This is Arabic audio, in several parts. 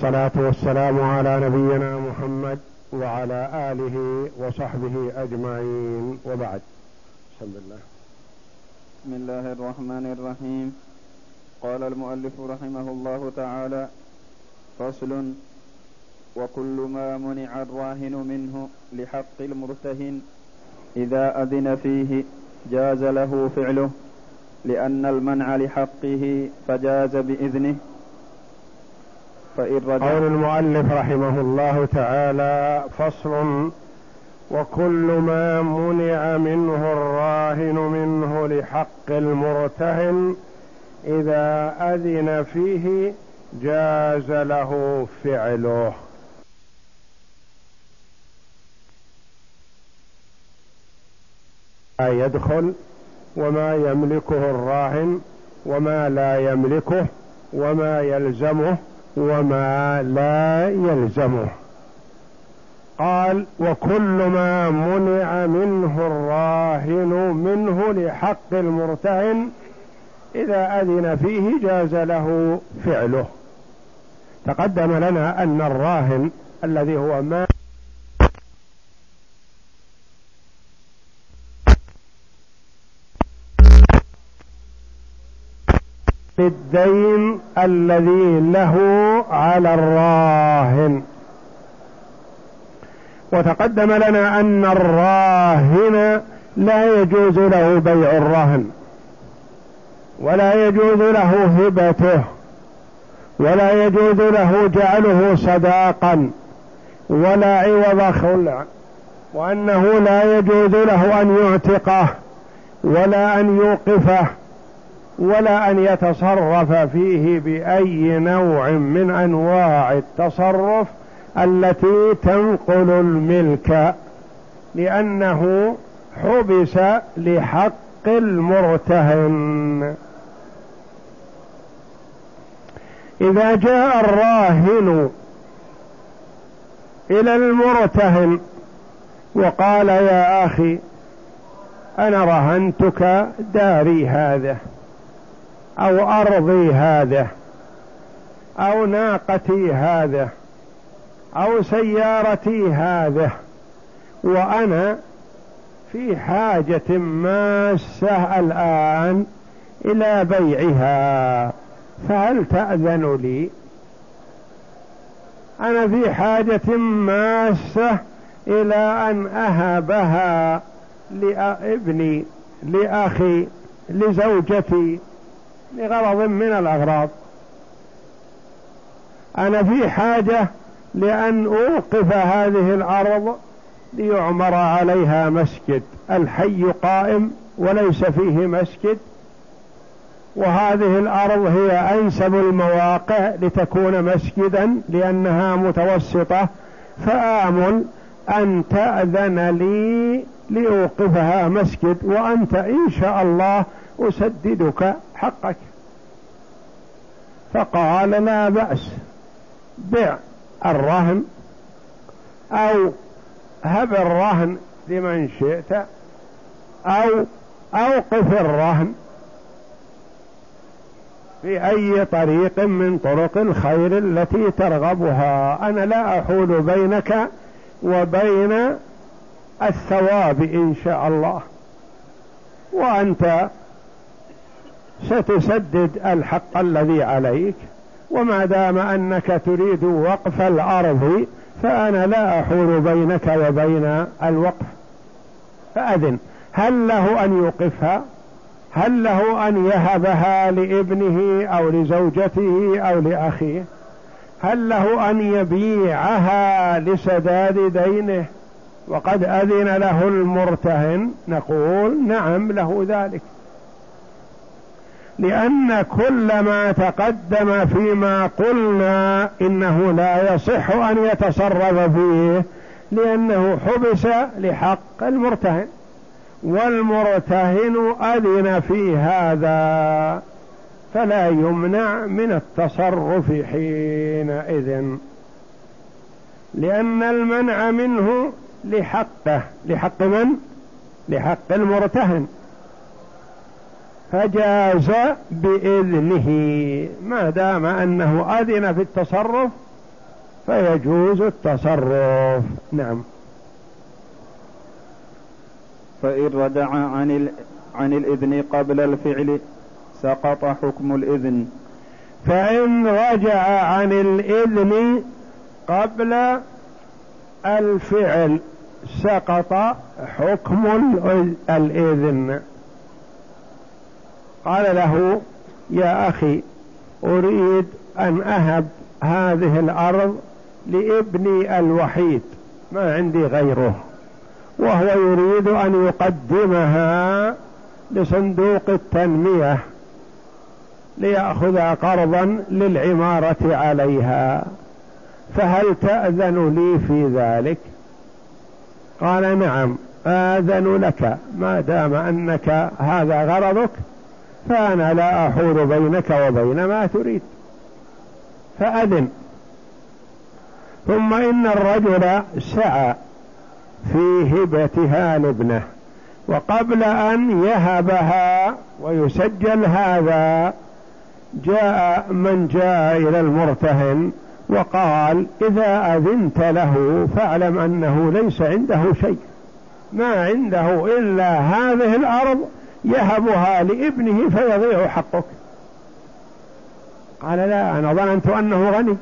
والصلاة والسلام على نبينا محمد وعلى آله وصحبه أجمعين. وبعد. بسم الله. بسم الله الرحمن الرحيم. قال المؤلف رحمه الله تعالى فصل وكل ما منع الراهن منه لحق المرتهن إذا أذن فيه جاز له فعله لأن المنع لحقه فجاز بإذنه. قول المؤلف رحمه الله تعالى فصل وكل ما منع منه الراهن منه لحق المرتهن إذا أذن فيه جاز له فعله. يدخل وما يملكه الراهن وما لا يملكه وما يلزمه وما لا يلزمه. قال وكل ما منع منه الراهن منه لحق المرتهن إذا أذن فيه جاز له فعله. تقدم لنا أن الراهن الذي هو ما الدين الذي له على الراهن. وتقدم لنا أن الراهن لا يجوز له بيع الرهن ولا يجوز له هبته ولا يجوز له جعله صداقا ولا عوض خلع وأنه لا يجوز له أن يعتقه ولا أن يوقفه. ولا أن يتصرف فيه بأي نوع من أنواع التصرف التي تنقل الملك لأنه حبس لحق المرتهن. إذا جاء الراهن إلى المرتهن وقال يا أخي أنا رهنتك داري هذا. أو أرضي هذا أو ناقتي هذا أو سيارتي هذا وأنا في حاجة ماسة الآن إلى بيعها فهل تأذن لي؟ أنا في حاجة ماسة إلى أن أهبها لابني لأخي لزوجتي. لغرض من الأغراض. أنا في حاجة لأن أوقف هذه الأرض ليعمر عليها مسجد. الحي قائم وليس فيه مسجد. وهذه الأرض هي أنسب المواقع لتكون مسجدا لأنها متوسطة. فآمل أن تأذن لي لأوقفها مسجد وأنت إن شاء الله أسددك حقك. فقال لا بأس بع الرهن أو هب الرهن لمن شئت أو أوقف الرهن في أي طريق من طرق الخير التي ترغبها. أنا لا أحول بينك وبين الثواب إن شاء الله. وأنت ستسدد الحق الذي عليك. وما دام أنك تريد وقف الأرض فأنا لا أحول بينك وبين الوقف. فأذن. هل له أن يوقفها؟ هل له أن يهبها لابنه أو لزوجته أو لأخيه؟ هل له أن يبيعها لسداد دينه؟ وقد أذن له المرتهن نقول نعم له ذلك. لأن كل ما تقدم فيما قلنا إنه لا يصح أن يتصرف فيه لأنه حبس لحق المرتهن. والمرتهن أذن في هذا فلا يمنع من التصرف حينئذ. لأن المنع منه لحقه لحق من؟ لحق المرتهن. فجاز بإذنه. ما دام أنه أذن في التصرف فيجوز التصرف. نعم. فإن رجع عن ال... عن الإذن قبل الفعل سقط حكم الإذن. فإن رجع عن الإذن قبل الفعل سقط حكم الإذن. قال له يا أخي أريد أن أهب هذه الأرض لابني الوحيد ما عندي غيره وهو يريد أن يقدمها لصندوق التنمية ليأخذ قرضا للعمارة عليها. فهل تأذن لي في ذلك؟ قال نعم آذن لك ما دام أنك هذا غرضك فأنا لا أحول بينك وبين ما تريد. فأذن. ثم إن الرجل سعى في هبتها لابنه وقبل أن يهبها ويسجل هذا جاء من جاء إلى المرتهن وقال إذا أذنت له فاعلم أنه ليس عنده شيء ما عنده إلا هذه الأرض يهبها لابنه فيضيع حقك قال لا أنا ظننت أنه غني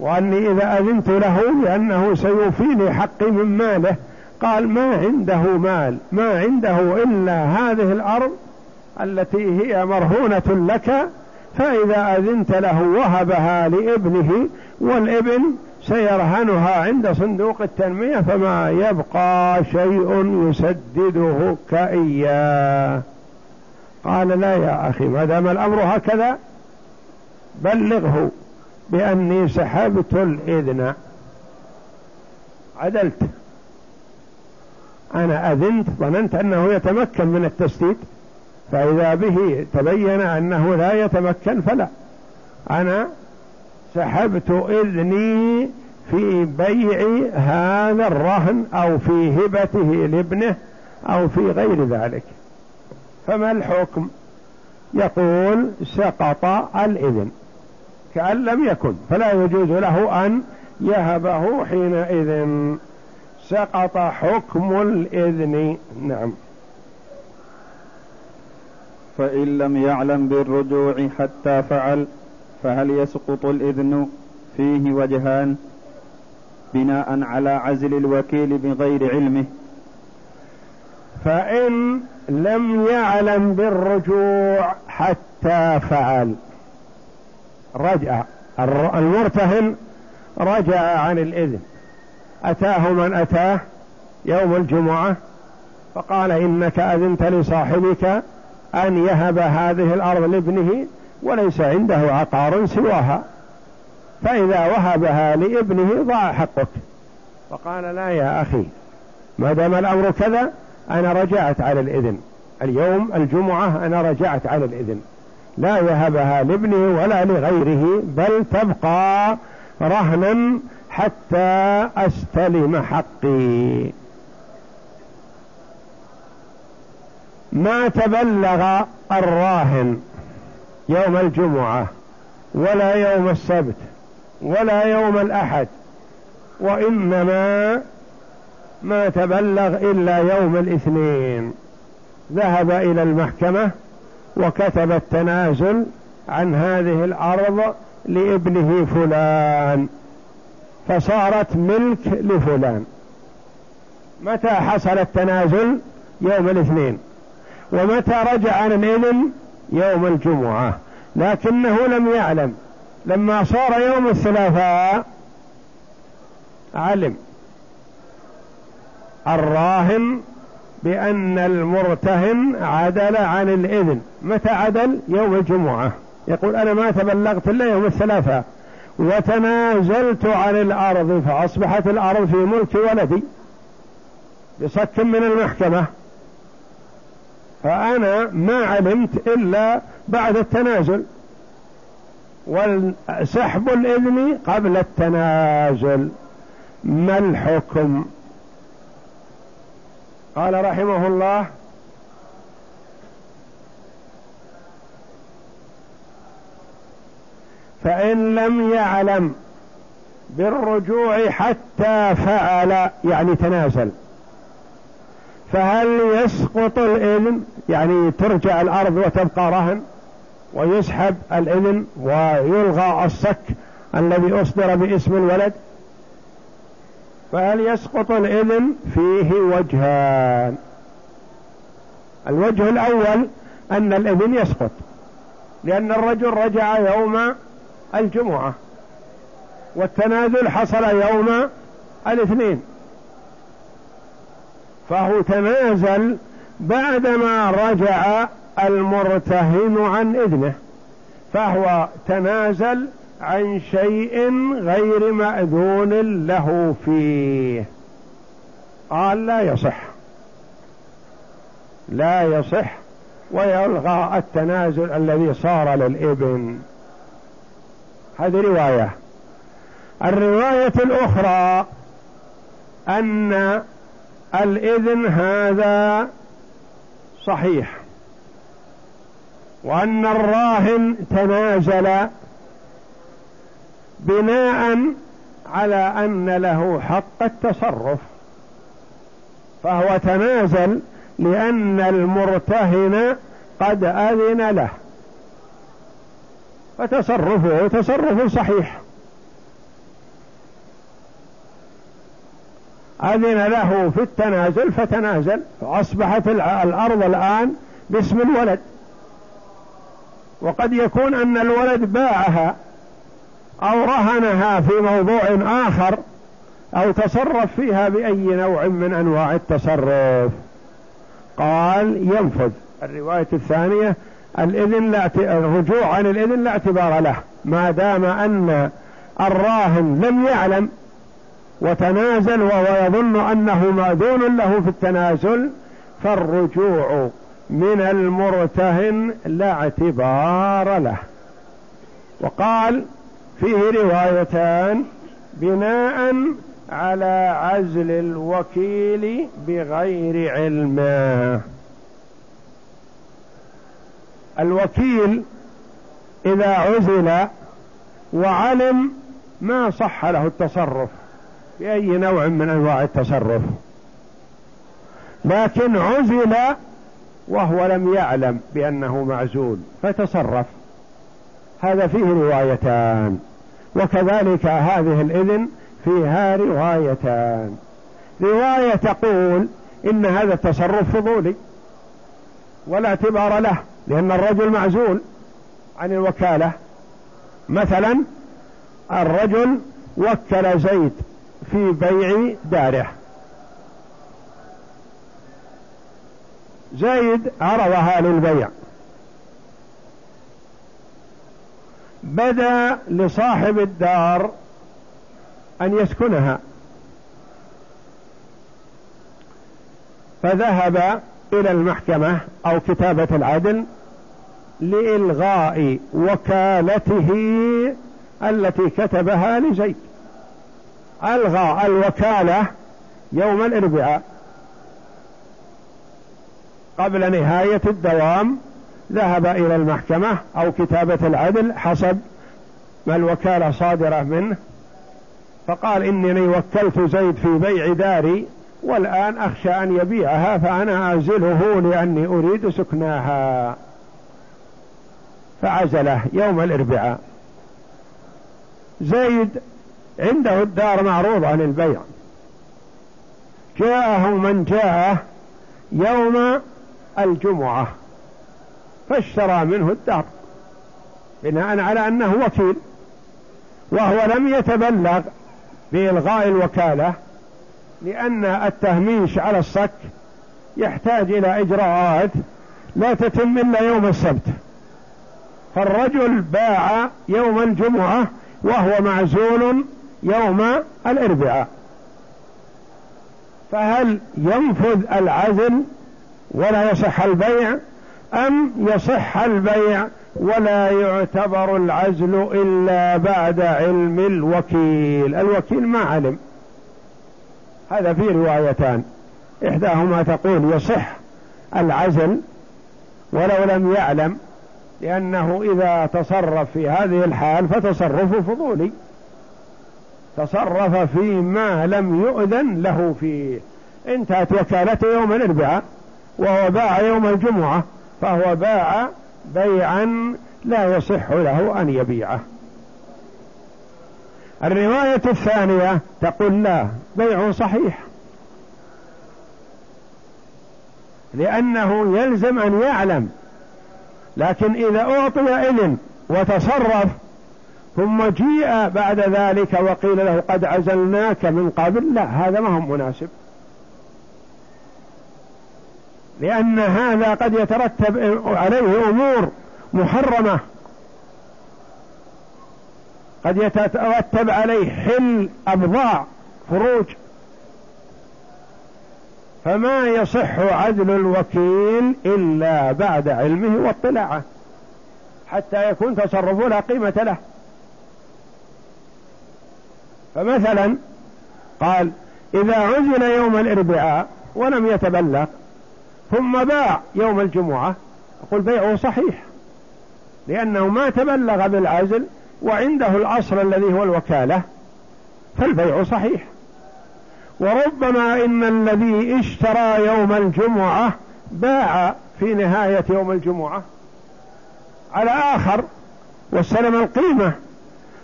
وأني إذا أذنت له لأنه سيوفيني حقي من ماله. قال ما عنده مال ما عنده إلا هذه الأرض التي هي مرهونة لك فإذا أذنت له وهبها لابنه والابن سيرهنها عند صندوق التنمية فما يبقى شيء يسدده كإياه قال لا يا أخي ما دام الأمر هكذا بلغه بأني سحبت الإذن. عدلت. أنا أذنت ظننت أنه يتمكن من التسديد. فإذا به تبين أنه لا يتمكن فلا. أنا سحبت إذني في بيع هذا الرهن أو في هبته لابنه أو في غير ذلك. فما الحكم؟ يقول سقط الإذن. كأن لم يكن فلا يجوز له أن يهبه حينئذ. سقط حكم الإذن. نعم. فإن لم يعلم بالرجوع حتى فعل فهل يسقط الإذن فيه وجهان بناء على عزل الوكيل بغير علمه؟ فإن لم يعلم بالرجوع حتى فعل. رجع المرتهن رجع عن الإذن. أتاه من أتاه يوم الجمعة فقال إنك أذنت لصاحبك أن يهب هذه الأرض لابنه وليس عنده عقار سواها. فإذا وهبها لابنه ضاع حقك. فقال لا يا أخي ما دام الأمر كذا أنا رجعت على الإذن. اليوم الجمعة أنا رجعت على الإذن. لا يهبها لابنه ولا لغيره بل تبقى رهنا حتى أستلم حقي. ما تبلغ الراهن يوم الجمعة ولا يوم السبت ولا يوم الأحد وإنما ما تبلغ إلا يوم الاثنين. ذهب إلى المحكمة وكتب التنازل عن هذه الأرض لابنه فلان فصارت ملك لفلان. متى حصل التنازل؟ يوم الاثنين. ومتى رجع عن الإذن يوم الجمعة. لكنه لم يعلم. لما صار يوم الثلاثاء علم الراهن بأن المرتهن عدل عن الإذن. متى عدل؟ يوم الجمعة. يقول أنا ما تبلغت إلا يوم الثلاثاء. وتنازلت عن الأرض فأصبحت الأرض في ملك ولدي. بصك من المحكمة. فأنا ما علمت إلا بعد التنازل. وسحب الإذن قبل التنازل. ما الحكم؟ قال رحمه الله فإن لم يعلم بالرجوع حتى فعل يعني تنازل. فهل يسقط الإذن يعني ترجع الأرض وتبقى رهن ويسحب الإذن ويلغى الصك الذي أصدر باسم الولد؟ فهل يسقط الإذن فيه وجهان؟ الوجه الأول أن الإذن يسقط لأن الرجل رجع يوم الجمعة والتنازل حصل يوم الاثنين. فهو تنازل بعدما رجع المرتهن عن إذنه فهو تنازل عن شيء غير مأذون له فيه. قال لا يصح. لا يصح. ويلغى التنازل الذي صار للإبن. هذه رواية. الرواية الأخرى أن الإذن هذا صحيح. وأن الراهن تنازل بناء على أن له حق التصرف. فهو تنازل لأن المرتهن قد أذن له. فتصرفه تصرف صحيح. أذن له في التنازل فتنازل. فأصبحت الأرض الآن باسم الولد. وقد يكون أن الولد باعها أو رهنها في موضوع آخر أو تصرف فيها بأي نوع من أنواع التصرف. قال ينفذ. الرواية الثانية الإذن لا الرجوع عن الإذن لا اعتبار له ما دام أن الراهن لم يعلم وتنازل وهو يظن أنه مأذون له في التنازل فالرجوع من المرتهن لا اعتبار له. وقال فيه روايتان بناء على عزل الوكيل بغير علمه الوكيل إذا عزل وعلم ما صح له التصرف. بأي نوع من أنواع التصرف. لكن عزل وهو لم يعلم بأنه معزول فتصرف. هذا فيه روايتان. وكذلك هذه الإذن فيها روايتان. رواية تقول إن هذا التصرف فضولي ولا اعتبار له لأن الرجل معزول عن الوكالة. مثلا الرجل وكل زيد في بيع داره. زيد عرضها للبيع. بدا لصاحب الدار أن يسكنها. فذهب إلى المحكمة أو كتابة العدل لإلغاء وكالته التي كتبها لزيد. ألغى الوكالة يوم الأربعاء قبل نهاية الدوام ذهب إلى المحكمة أو كتابة العدل حسب ما الوكالة صادرة منه. فقال إنني وكلت زيد في بيع داري والآن أخشى أن يبيعها فأنا أعزله لأني أريد سكناها. فعزله يوم الأربعاء. زيد عنده الدار معروضة للبيع جاءه من جاءه يوم الجمعة فاشترى منه الدار بناء على أنه وكيل وهو لم يتبلغ بإلغاء الوكالة لأن التهميش على الصك يحتاج إلى إجراءات لا تتم إلا يوم السبت. فالرجل باع يوم الجمعة وهو معزول يوم الأربعاء. فهل ينفذ العزل ولا يصح البيع؟ أم يصح البيع ولا يعتبر العزل إلا بعد علم الوكيل؟ الوكيل ما علم. هذا في روايتان. إحداهما تقول يصح العزل ولو لم يعلم لأنه إذا تصرف في هذه الحال فتصرفه فضولي. تصرف فيما لم يؤذن له فيه. انتهت وكالته يوم الاربعاء وهو باع يوم الجمعة فهو باع بيعا لا يصح له أن يبيعه. الرواية الثانية تقول لا بيع صحيح. لأنه يلزم أن يعلم لكن إذا أعطي إذن وتصرف ثم جيء بعد ذلك وقيل له قد عزلناك من قبل. لا هذا ما هو مناسب. لأن هذا قد يترتب عليه أمور محرمة. قد يترتب عليه حل أبضاع فروج. فما يصح عدل الوكيل إلا بعد علمه واطلاعه حتى يكون تصرفه لا قيمة له. فمثلا قال إذا عزل يوم الإربعاء ولم يتبلغ ثم باع يوم الجمعة أقول بيعه صحيح لأنه ما تبلغ بالعزل وعنده الأصل الذي هو الوكالة فالبيع صحيح. وربما إن الذي اشترى يوم الجمعة باع في نهاية يوم الجمعة على آخر واستلم القيمة.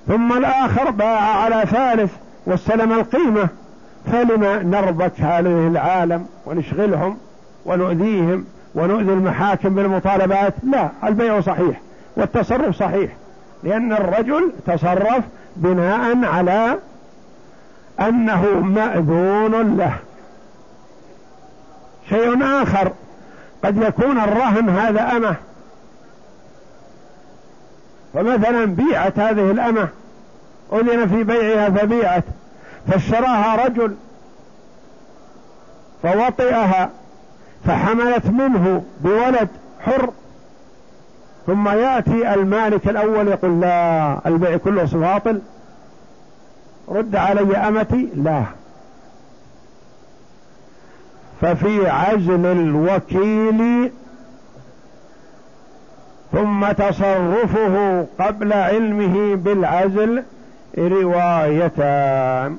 ثم الآخر باع على ثالث واستلم القيمة. فلما نربك هذه العالم ونشغلهم ونؤذيهم ونؤذي المحاكم بالمطالبات؟ لا البيع صحيح والتصرف صحيح لأن الرجل تصرف بناء على أنه مأذون له. شيء آخر قد يكون الرهن هذا أمة. فمثلا بيعت هذه الأمة أذن في بيعها فبيعت فاشتراها رجل فوطئها فحملت منه بولد حر. ثم يأتي المالك الأول يقول لا البيع كله باطل. رد علي أمتي لا. ففي عزل الوكيل ثم تصرفه قبل علمه بالعزل روايتان.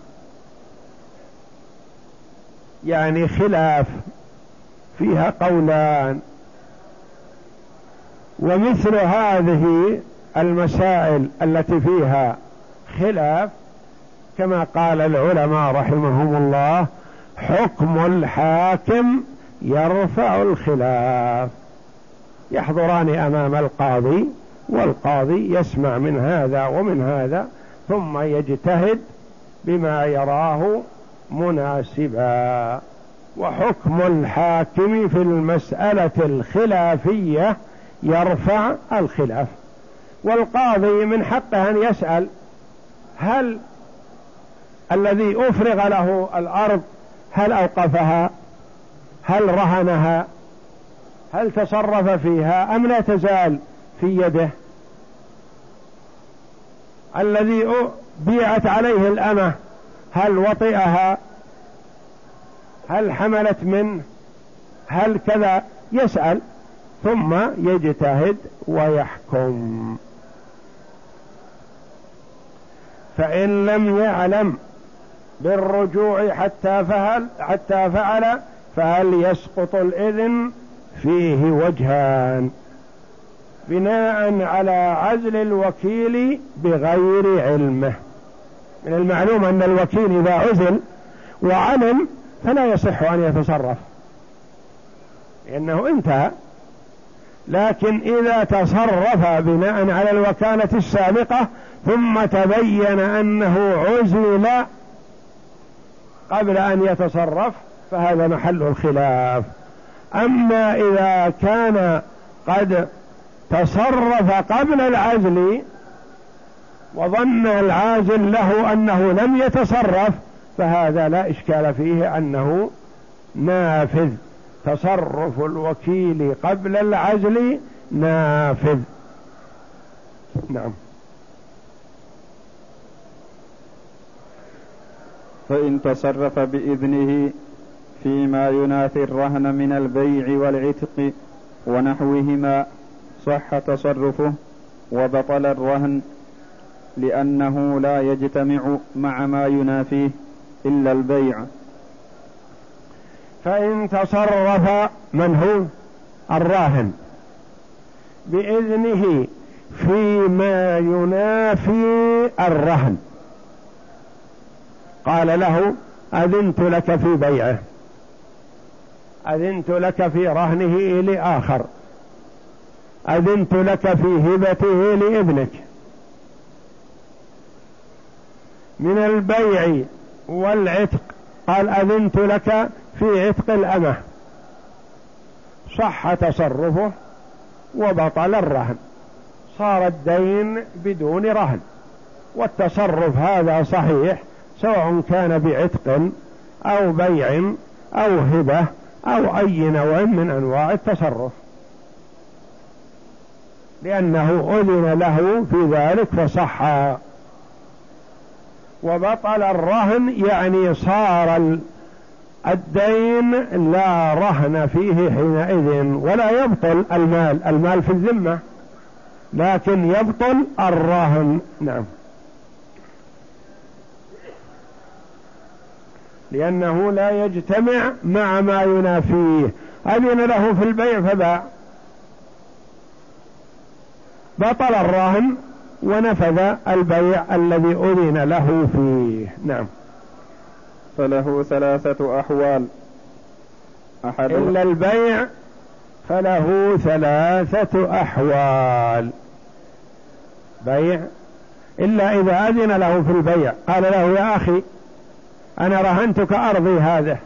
يعني خلاف فيها قولان. ومثل هذه المسائل التي فيها خلاف كما قال العلماء رحمهم الله حكم الحاكم يرفع الخلاف. يحضران أمام القاضي والقاضي يسمع من هذا ومن هذا. ثم يجتهد بما يراه مناسبا. وحكم الحاكم في المسألة الخلافية يرفع الخلاف. والقاضي من حقه أن يسأل هل الذي أفرغ له الأرض هل أوقفها؟ هل رهنها؟ هل تصرف فيها؟ أم لا تزال في يده؟ الذي بيعت عليه الأمة هل وطئها؟ هل حملت منه هل كذا؟ يسأل ثم يجتهد ويحكم. فإن لم يعلم بالرجوع حتى فعل حتى فعل فهل يسقط الإذن؟ فيه وجهان. بناء على عزل الوكيل بغير علمه. من المعلوم أن الوكيل إذا عزل وعلم فلا يصح أن يتصرف. لأنه انتهى. لكن إذا تصرف بناء على الوكالة السابقة ثم تبين أنه عزل قبل أن يتصرف فهذا محل الخلاف. أما إذا كان قد تصرف قبل العزل وظن العازل له أنه لم يتصرف فهذا لا إشكال فيه أنه نافذ. تصرف الوكيل قبل العزل نافذ. نعم. فإن تصرف بإذنه فيما ينافي الرهن من البيع والعتق ونحوهما صح تصرفه وبطل الرهن لأنه لا يجتمع مع ما ينافيه إلا البيع. فإن تصرف من هو؟ الراهن. بإذنه فيما ينافي الرهن. قال له أذنت لك في بيعه. أذنت لك في رهنه لآخر. أذنت لك في هبته لابنك. من البيع والعتق قال أذنت لك في عتق الأمة. صح تصرفه وبطل الرهن. صار الدين بدون رهن. والتصرف هذا صحيح سواء كان بعتق أو بيع أو هبة أو أي نوع من أنواع التصرف. لأنه أذن له في ذلك فصح. وبطل الرهن يعني صار الدين لا رهن فيه حينئذ ولا يبطل المال المال في الذمة لكن يبطل الرهن. نعم. لأنه لا يجتمع مع ما ينافيه. أذن له في البيع فباع. بطل الرهن ونفذ البيع الذي أذن له فيه. نعم. فله ثلاثة أحوال. أحد إلا البيع فله ثلاثة أحوال. بيع. إلا إذا أذن له في البيع. قال له يا أخي أنا رهنتك أرضي هذا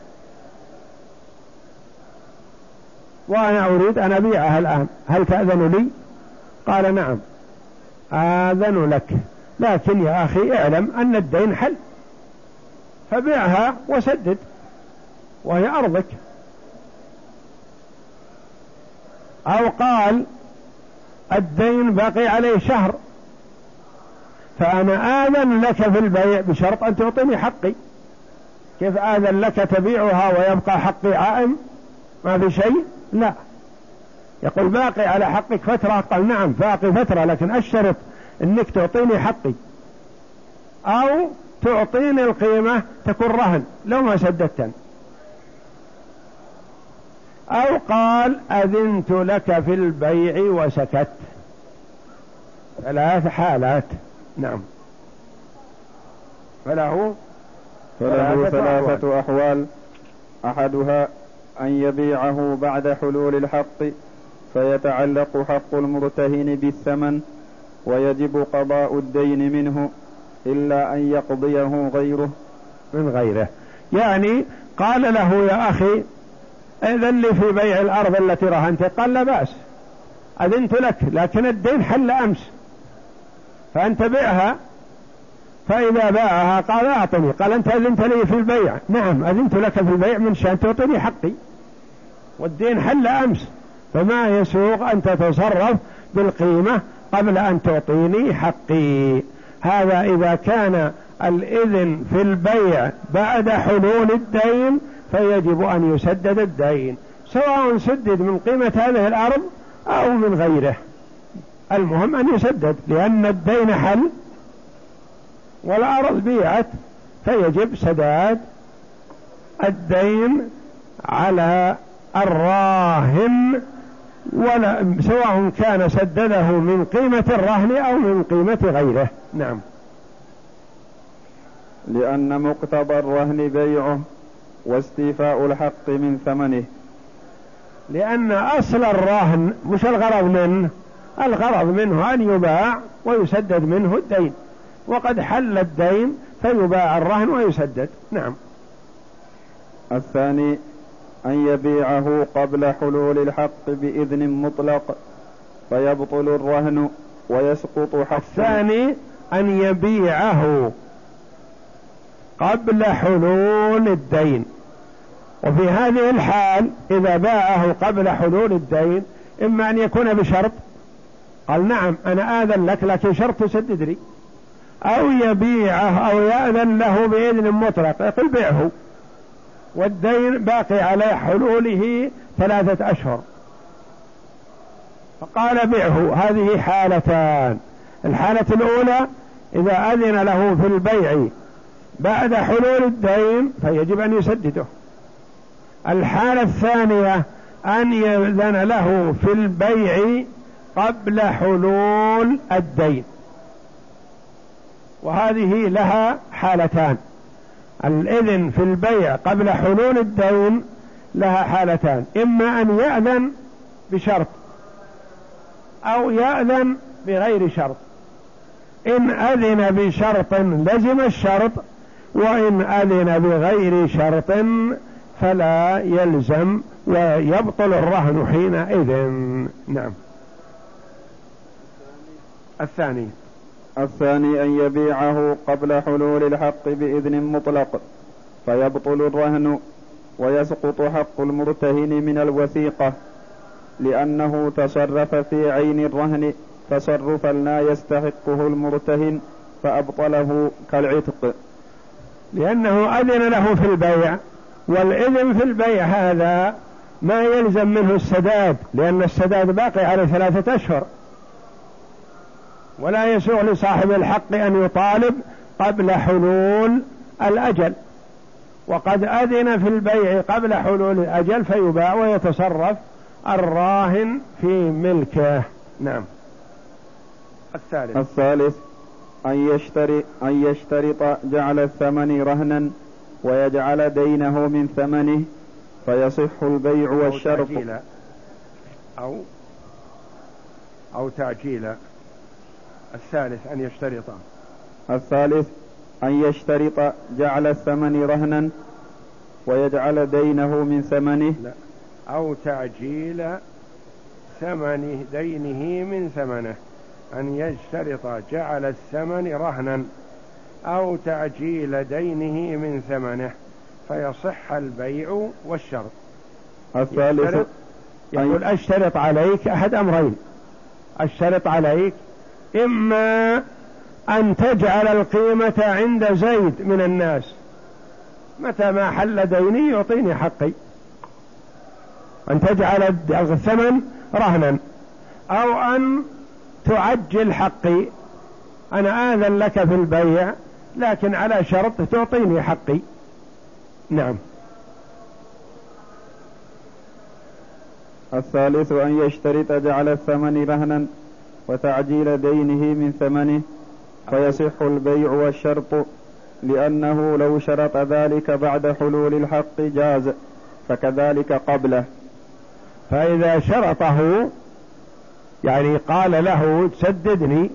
وأنا أريد أن أبيعها الآن. هل تأذن لي؟ قال نعم. آذن لك. لكن يا أخي اعلم أن الدين حل. فبيعها وسدد. وهي أرضك. أو قال الدين باقي عليه شهر. فأنا آذن لك في البيع بشرط أن تعطيني حقي. كيف آذن لك تبيعها ويبقى حقي عائم؟ ما في شيء؟ لا. يقول باقي على حقك فترة. قال نعم باقي فترة لكن أشترط إنك تعطيني حقي. أو تعطيني القيمة تكون رهن لو ما سددتني أو قال أذنت لك في البيع وسكت ثلاث حالات. نعم. فله فله ثلاثة أحوال. أحدها أن يبيعه بعد حلول الحق. فيتعلق حق المرتهن بالثمن ويجب قضاء الدين منه إلا أن يقضيه غيره. من غيره. يعني قال له يا أخي إذن لي في بيع الأرض التي رهنت. قال لا بأس. أذنت لك لكن الدين حل أمس. فأنت بيعها فإذا باعها قال أعطني. قال أنت أذنت لي في البيع. نعم أذنت لك في البيع من شأن تعطيني حقي. والدين حل أمس. فما يسوق أن تتصرف بالقيمة قبل أن تعطيني حقي. هذا إذا كان الإذن في البيع بعد حلول الدين فيجب أن يسدد الدين سواء سدد من قيمة هذه الأرض أو من غيره. المهم أن يسدد لأن الدين حل والأرض بيعت فيجب سداد الدين على الراهن ولا سواء كان سدده من قيمة الرهن أو من قيمة غيره. نعم. لأن مقتضى الرهن بيعه واستيفاء الحق من ثمنه. لأن أصل الرهن مش الغرض منه؟ الغرض منه أن يباع ويسدد منه الدين. وقد حل الدين فيباع الرهن ويسدد. نعم. الثاني أن يبيعه قبل حلول الحق بإذن مطلق فيبطل الرهن ويسقط حقه. الثاني أن يبيعه قبل حلول الدين. وفي هذه الحال إذا باعه قبل حلول الدين إما أن يكون بشرط قال نعم أنا آذن لك لكن شرط تسدد لي أو يبيعه أو يأذن له بإذن مطلق يقول بيعه. والدين باقي على حلوله ثلاثة أشهر. فقال بعه هذه حالتان. الحالة الأولى إذا أذن له في البيع بعد حلول الدين فيجب أن يسدده. الحالة الثانية أن يأذن له في البيع قبل حلول الدين. وهذه لها حالتان. الإذن في البيع قبل حلول الدين لها حالتان. إما أن يأذن بشرط أو يأذن بغير شرط. إن أذن بشرط لزم الشرط وإن أذن بغير شرط فلا يلزم ويبطل الرهن حينئذ. نعم. الثاني. الثاني أن يبيعه قبل حلول الحق بإذن مطلق فيبطل الرهن ويسقط حق المرتهن من الوثيقة لأنه تصرف في عين الرهن تصرفا لا يستحقه المرتهن فأبطله كالعتق. لأنه أذن له في البيع والإذن في البيع هذا ما يلزم منه السداد لأن السداد باقي على ثلاثة أشهر. ولا يسوغ لصاحب الحق أن يطالب قبل حلول الأجل. وقد أذن في البيع قبل حلول الأجل فيباع ويتصرف الراهن في ملكه. نعم. الثالث. الثالث أن يشتري أن يشترط جعل الثمن رهنا ويجعل دينه من ثمنه فيصح البيع والشرط أو أو تعجيل الثالث أن يشترط. الثالث أن يشترط جعل الثمن رهنا ويجعل دينه من ثمنه. لا. أو تعجيل ثمن دينه من ثمنه. أن يشترط جعل الثمن رهنا. أو تعجيل دينه من ثمنه. فيصح البيع والشرط. الثالث يقول أشترط عليك أحد أمرين. أشترط عليك إما أن تجعل القيمة عند زيد من الناس. متى ما حل ديني يعطيني حقي. أن تجعل الثمن رهنا. أو أن تعجل حقي. أنا آذن لك في البيع لكن على شرط تعطيني حقي. نعم. الثالث أن يشترط جعل الثمن رهنا. وتعجيل دينه من ثمنه فيصح البيع والشرط لأنه لو شرط ذلك بعد حلول الحق جاز فكذلك قبله. فإذا شرطه يعني قال له سددني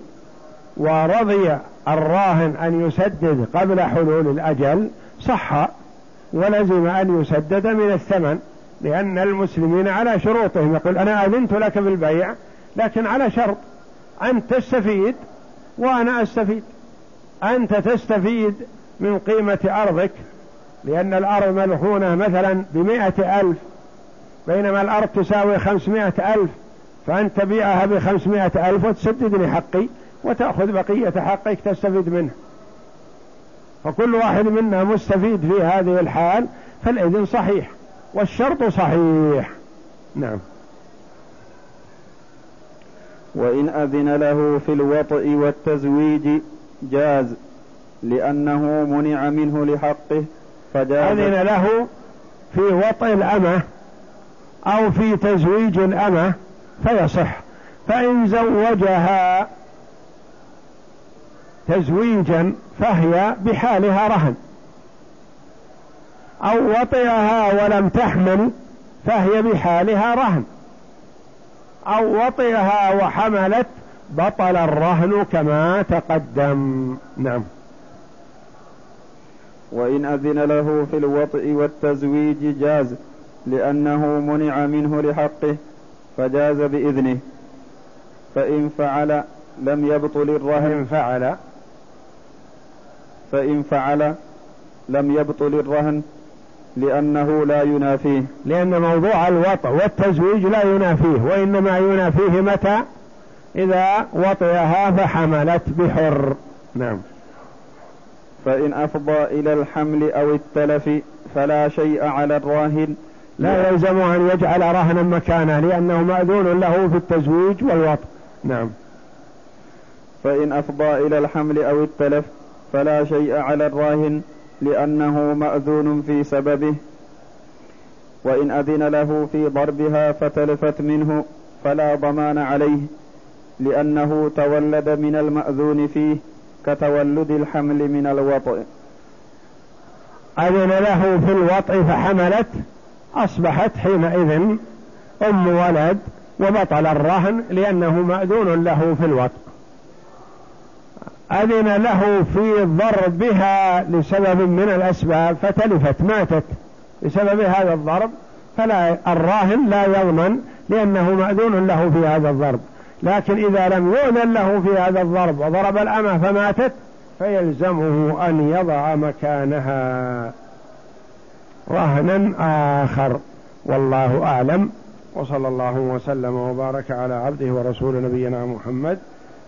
ورضي الراهن أن يسدد قبل حلول الأجل صح ولزم أن يسدد من الثمن لأن المسلمين على شروطهم يقول أنا أذنت لك بالبيع لكن على شرط. أنت تستفيد وأنا أستفيد. أنت تستفيد من قيمة أرضك لأن الأرض ملحونة مثلا بمائة ألف بينما الأرض تساوي خمسمائة ألف فأنت تبيعها بخمسمائة ألف وتسددني حقي وتأخذ بقية حقك تستفيد منه. فكل واحد منا مستفيد في هذه الحال فالإذن صحيح والشرط صحيح. نعم. وإن أذن له في الوطء والتزويج جاز لأنه منع منه لحقه فجاز. أذن له في وطء الأمة أو في تزويج الأمة فيصح. فإن زوجها تزويجا فهي بحالها رهن. أو وطئها ولم تحمل فهي بحالها رهن. أو وطئها وحملت بطل الرهن كما تقدم. نعم. وإن أذن له في الوطئ والتزويج جاز لأنه منع منه لحقه فجاز بإذنه. فإن فعل لم يبطل الرهن. فإن فعل. فإن فعل لم يبطل الرهن. لأنه لا ينافيه. لأن موضوع الوطء والتزويج لا ينافيه وإنما ينافيه متى؟ إذا وطئها فحملت بحر. نعم. فإن أفضى إلى الحمل أو التلف فلا شيء على الراهن. لا يلزم أن يجعل رهنا مكانه لأنه مأذون له في التزويج والوطء نعم. فإن أفضى إلى الحمل أو التلف فلا شيء على الراهن. لأنه مأذون في سببه وإن أذن له في ضربها فتلفت منه فلا ضمان عليه لأنه تولد من المأذون فيه كتولد الحمل من الوطئ. أذن له في الوطء فحملت أصبحت حينئذ أم ولد وبطل الرهن لأنه مأذون له في الوطء أذن له في ضربها لسبب من الأسباب فتلفت ماتت. بسبب هذا الضرب فلا الراهن لا يضمن لأنه مأذون له في هذا الضرب. لكن إذا لم يؤذن له في هذا الضرب وضرب الأمة فماتت فيلزمه أن يضع مكانها. رهنا آخر. والله أعلم. وصلى الله وسلم وبارك على عبده ورسول نبينا محمد.